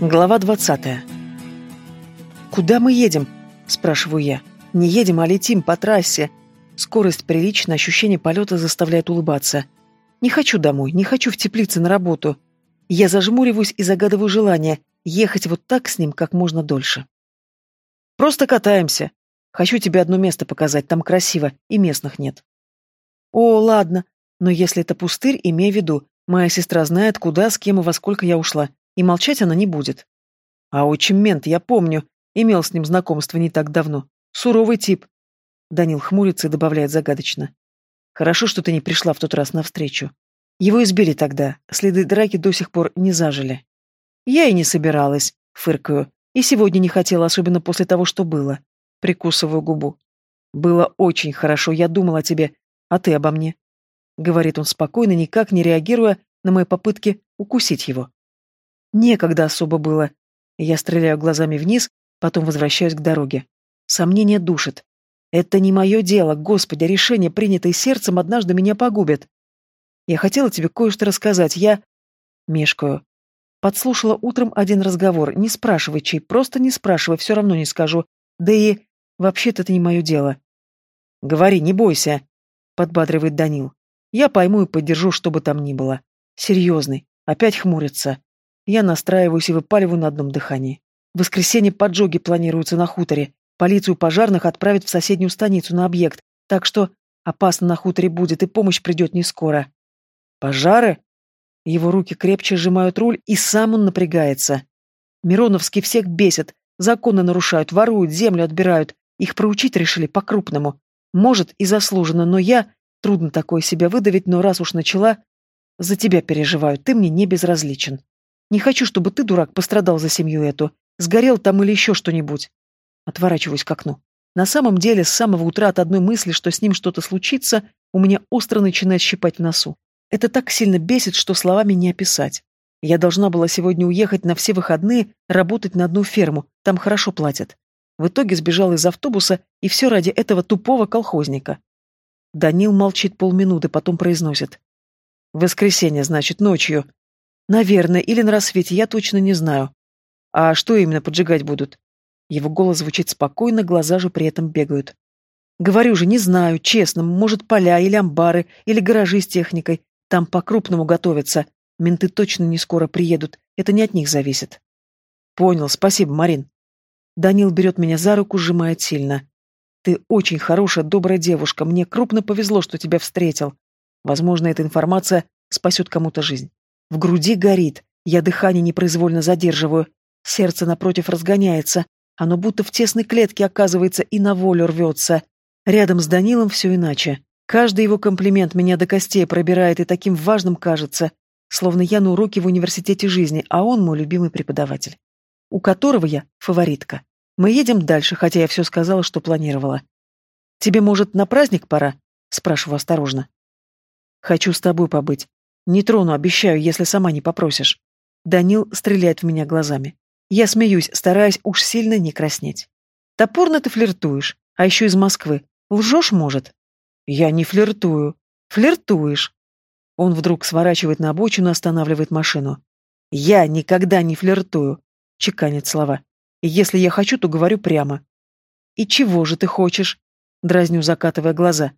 Глава 20. «Куда мы едем?» – спрашиваю я. «Не едем, а летим по трассе». Скорость приличная, ощущение полета заставляет улыбаться. Не хочу домой, не хочу в теплице на работу. Я зажмуриваюсь и загадываю желание ехать вот так с ним как можно дольше. «Просто катаемся. Хочу тебе одно место показать, там красиво, и местных нет». «О, ладно, но если это пустырь, имей в виду, моя сестра знает, куда, с кем и во сколько я ушла и молчать она не будет. А отчим мент, я помню, имел с ним знакомство не так давно. Суровый тип. Данил хмурится и добавляет загадочно. Хорошо, что ты не пришла в тот раз навстречу. Его избили тогда, следы драки до сих пор не зажили. Я и не собиралась, фыркаю, и сегодня не хотела, особенно после того, что было. Прикусываю губу. Было очень хорошо, я думала о тебе, а ты обо мне. Говорит он спокойно, никак не реагируя на мои попытки укусить его. Некогда особо было. Я стреляю глазами вниз, потом возвращаюсь к дороге. Сомнение душит. Это не мое дело, Господи, решение, принятое сердцем, однажды меня погубит. Я хотела тебе кое-что рассказать, я... Мешкаю. Подслушала утром один разговор. Не спрашивай, чей, просто не спрашивай, все равно не скажу. Да и... Вообще-то это не мое дело. Говори, не бойся, подбадривает Данил. Я пойму и поддержу, что бы там ни было. Серьезный. Опять хмурится. Я настраиваюсь и выпаливаю на одном дыхании. В воскресенье поджоги планируются на хуторе. Полицию пожарных отправят в соседнюю станицу на объект, так что опасно на хуторе будет, и помощь придет не скоро. Пожары? Его руки крепче сжимают руль, и сам он напрягается. Мироновский всех бесит, законы нарушают, воруют, землю отбирают. Их проучить решили по-крупному. Может, и заслуженно, но я... Трудно такое себя выдавить, но раз уж начала... За тебя переживаю, ты мне не безразличен. Не хочу, чтобы ты, дурак, пострадал за семью эту. Сгорел там или еще что-нибудь. Отворачиваюсь к окну. На самом деле, с самого утра от одной мысли, что с ним что-то случится, у меня остро начинает щипать в носу. Это так сильно бесит, что словами не описать. Я должна была сегодня уехать на все выходные, работать на одну ферму, там хорошо платят. В итоге сбежала из автобуса, и все ради этого тупого колхозника. Данил молчит полминуты, потом произносит. «Воскресенье, значит, ночью. Наверное, или на рассвете, я точно не знаю. А что именно поджигать будут? Его голос звучит спокойно, глаза же при этом бегают. Говорю же, не знаю, честно, может, поля или амбары, или гаражи с техникой. Там по-крупному готовятся. Менты точно не скоро приедут, это не от них зависит. Понял, спасибо, Марин. Данил берет меня за руку, сжимает сильно. Ты очень хорошая, добрая девушка, мне крупно повезло, что тебя встретил. Возможно, эта информация спасет кому-то жизнь. В груди горит, я дыхание непроизвольно задерживаю, сердце напротив разгоняется, оно будто в тесной клетке оказывается и на волю рвется. Рядом с Данилом все иначе. Каждый его комплимент меня до костей пробирает и таким важным кажется, словно я на уроке в университете жизни, а он мой любимый преподаватель, у которого я фаворитка. Мы едем дальше, хотя я все сказала, что планировала. «Тебе, может, на праздник пора?» — спрашиваю осторожно. «Хочу с тобой побыть. Не трону, обещаю, если сама не попросишь. Данил стреляет в меня глазами. Я смеюсь, стараясь уж сильно не краснеть. Топорно ты флиртуешь, а еще из Москвы. Лжешь, может? Я не флиртую. Флиртуешь. Он вдруг сворачивает на обочину, останавливает машину. Я никогда не флиртую, чеканит слова. Если я хочу, то говорю прямо. И чего же ты хочешь? Дразню, закатывая глаза.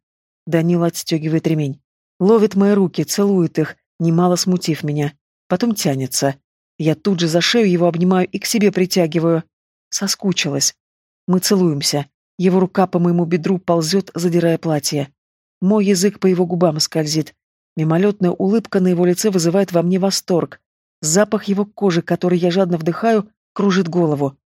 Данил отстегивает ремень. Ловит мои руки, целует их, немало смутив меня. Потом тянется. Я тут же за шею его обнимаю и к себе притягиваю. Соскучилась. Мы целуемся. Его рука по моему бедру ползет, задирая платье. Мой язык по его губам скользит. Мимолетная улыбка на его лице вызывает во мне восторг. Запах его кожи, который я жадно вдыхаю, кружит голову.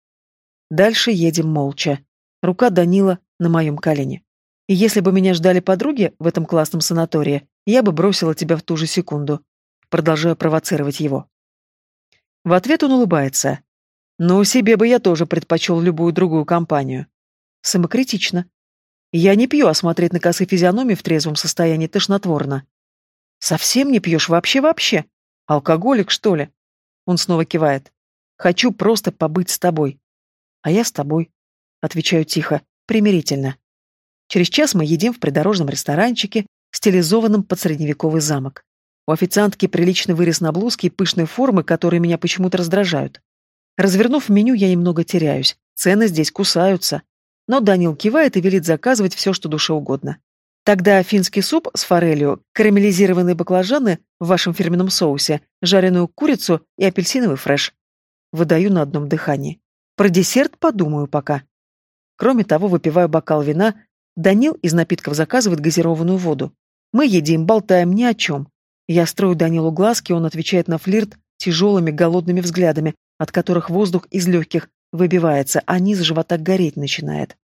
Дальше едем молча. Рука Данила на моем колене. И если бы меня ждали подруги в этом классном санатории, я бы бросила тебя в ту же секунду. Продолжаю провоцировать его. В ответ он улыбается. Ну, себе бы я тоже предпочел любую другую компанию. Самокритично. Я не пью, а смотреть на косы физиономии в трезвом состоянии тошнотворно. Совсем не пьешь вообще-вообще? Алкоголик, что ли? Он снова кивает. Хочу просто побыть с тобой. А я с тобой. Отвечаю тихо, примирительно. Через час мы едим в придорожном ресторанчике, стилизованном под средневековый замок. У официантки приличный вырез на блузке и пышные формы, которые меня почему-то раздражают. Развернув меню, я немного теряюсь. Цены здесь кусаются. Но Данил кивает и велит заказывать все, что душе угодно. Тогда финский суп с форелью, карамелизированные баклажаны в вашем фирменном соусе, жареную курицу и апельсиновый фреш. Выдаю на одном дыхании. Про десерт подумаю пока. Кроме того, выпиваю бокал вина. Данил из напитков заказывает газированную воду. Мы едим, болтаем ни о чем. Я строю Данилу глазки, он отвечает на флирт тяжелыми голодными взглядами, от которых воздух из легких выбивается, а низ живота гореть начинает.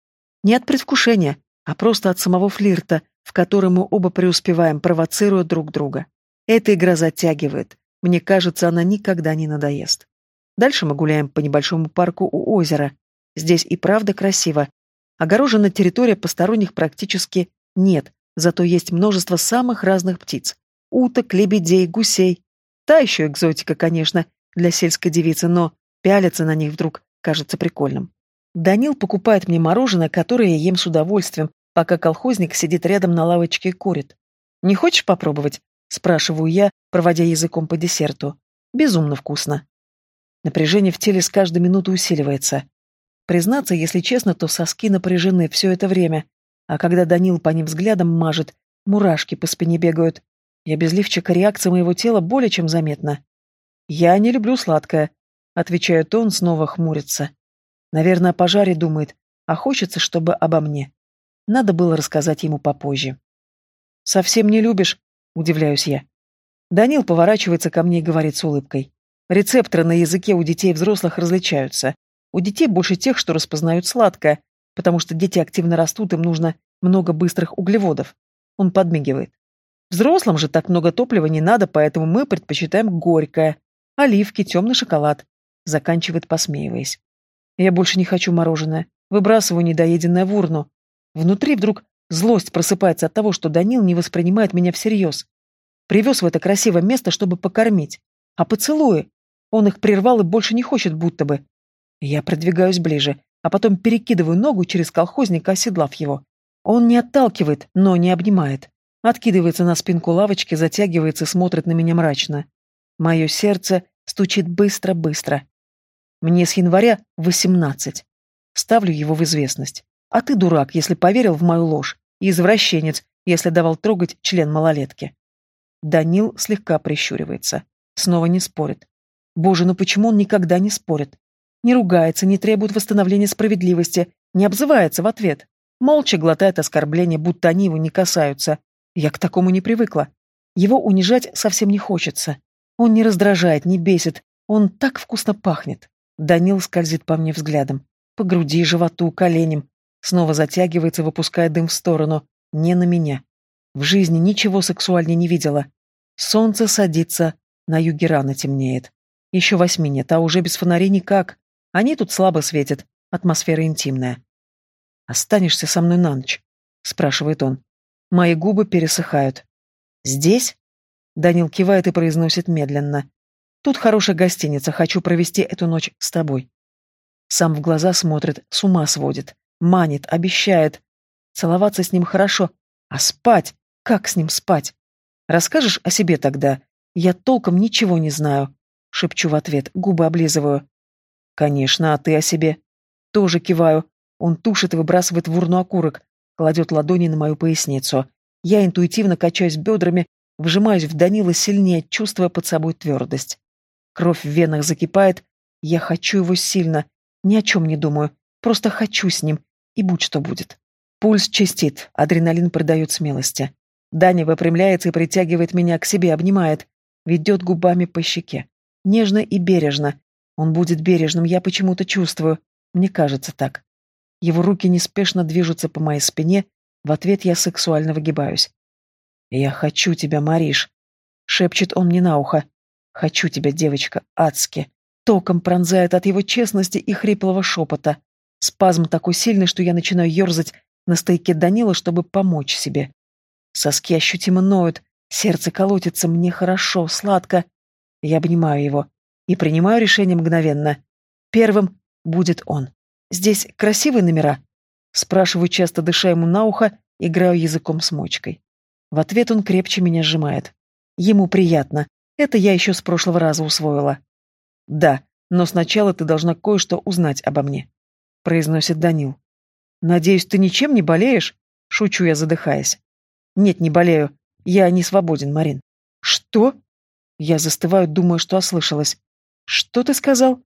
Не от предвкушения, а просто от самого флирта, в котором мы оба преуспеваем, провоцируя друг друга. Эта игра затягивает. Мне кажется, она никогда не надоест. Дальше мы гуляем по небольшому парку у озера. Здесь и правда красиво. Огорожена территория посторонних практически нет, зато есть множество самых разных птиц. Уток, лебедей, гусей. Та еще экзотика, конечно, для сельской девицы, но пялиться на них вдруг кажется прикольным. Данил покупает мне мороженое, которое я ем с удовольствием, пока колхозник сидит рядом на лавочке и курит. «Не хочешь попробовать?» – спрашиваю я, проводя языком по десерту. «Безумно вкусно». Напряжение в теле с каждой минуты усиливается. Признаться, если честно, то соски напряжены все это время, а когда Данил по ним взглядом мажет, мурашки по спине бегают. Я без лифчика реакция моего тела более чем заметна. «Я не люблю сладкое», — отвечает он, снова хмурится. Наверное, о пожаре думает, а хочется, чтобы обо мне. Надо было рассказать ему попозже. «Совсем не любишь?» — удивляюсь я. Данил поворачивается ко мне и говорит с улыбкой. Рецепторы на языке у детей и взрослых различаются. У детей больше тех, что распознают сладкое, потому что дети активно растут, им нужно много быстрых углеводов. Он подмигивает. Взрослым же так много топлива не надо, поэтому мы предпочитаем горькое. Оливки, темный шоколад. Заканчивает, посмеиваясь. Я больше не хочу мороженое. Выбрасываю недоеденное в урну. Внутри вдруг злость просыпается от того, что Данил не воспринимает меня всерьез. Привез в это красивое место, чтобы покормить. А поцелуи? Он их прервал и больше не хочет, будто бы. Я продвигаюсь ближе, а потом перекидываю ногу через колхозника, оседлав его. Он не отталкивает, но не обнимает. Откидывается на спинку лавочки, затягивается и смотрит на меня мрачно. Мое сердце стучит быстро-быстро. Мне с января восемнадцать. Ставлю его в известность. А ты дурак, если поверил в мою ложь, и извращенец, если давал трогать член малолетки. Данил слегка прищуривается. Снова не спорит. Боже, ну почему он никогда не спорит? Не ругается, не требует восстановления справедливости, не обзывается в ответ. Молча глотает оскорбления, будто они его не касаются. Я к такому не привыкла. Его унижать совсем не хочется. Он не раздражает, не бесит. Он так вкусно пахнет. Данил скользит по мне взглядом. По груди, животу, коленям. Снова затягивается, выпуская дым в сторону. Не на меня. В жизни ничего сексуальнее не видела. Солнце садится, на юге рано темнеет. Еще восьми нет, а уже без фонарей никак. Они тут слабо светят. Атмосфера интимная. «Останешься со мной на ночь?» — спрашивает он. Мои губы пересыхают. «Здесь?» Данил кивает и произносит медленно. Тут хорошая гостиница, хочу провести эту ночь с тобой. Сам в глаза смотрит, с ума сводит, манит, обещает. Целоваться с ним хорошо, а спать? Как с ним спать? Расскажешь о себе тогда? Я толком ничего не знаю. Шепчу в ответ, губы облизываю. Конечно, а ты о себе? Тоже киваю. Он тушит и выбрасывает в урну окурок, кладет ладони на мою поясницу. Я интуитивно качаюсь бедрами, вжимаюсь в Данила сильнее, чувствуя под собой твердость. Кровь в венах закипает. Я хочу его сильно. Ни о чем не думаю. Просто хочу с ним. И будь что будет. Пульс чистит. Адреналин придает смелости. Даня выпрямляется и притягивает меня к себе, обнимает. Ведет губами по щеке. Нежно и бережно. Он будет бережным, я почему-то чувствую. Мне кажется так. Его руки неспешно движутся по моей спине. В ответ я сексуально выгибаюсь. «Я хочу тебя, Мариш», — шепчет он мне на ухо. Хочу тебя, девочка, адски. Током пронзает от его честности и хриплого шепота. Спазм такой сильный, что я начинаю ерзать на стойке Данила, чтобы помочь себе. Соски ощутимо ноют, сердце колотится, мне хорошо, сладко. Я обнимаю его и принимаю решение мгновенно. Первым будет он. Здесь красивые номера? Спрашиваю, часто дыша ему на ухо, играю языком с мочкой. В ответ он крепче меня сжимает. Ему приятно, это я еще с прошлого раза усвоила. Да, Но сначала ты должна кое-что узнать обо мне», — произносит Данил. «Надеюсь, ты ничем не болеешь?» — шучу я, задыхаясь. «Нет, не болею. Я не свободен, Марин». «Что?» Я застываю, думаю, что ослышалась. «Что ты сказал?»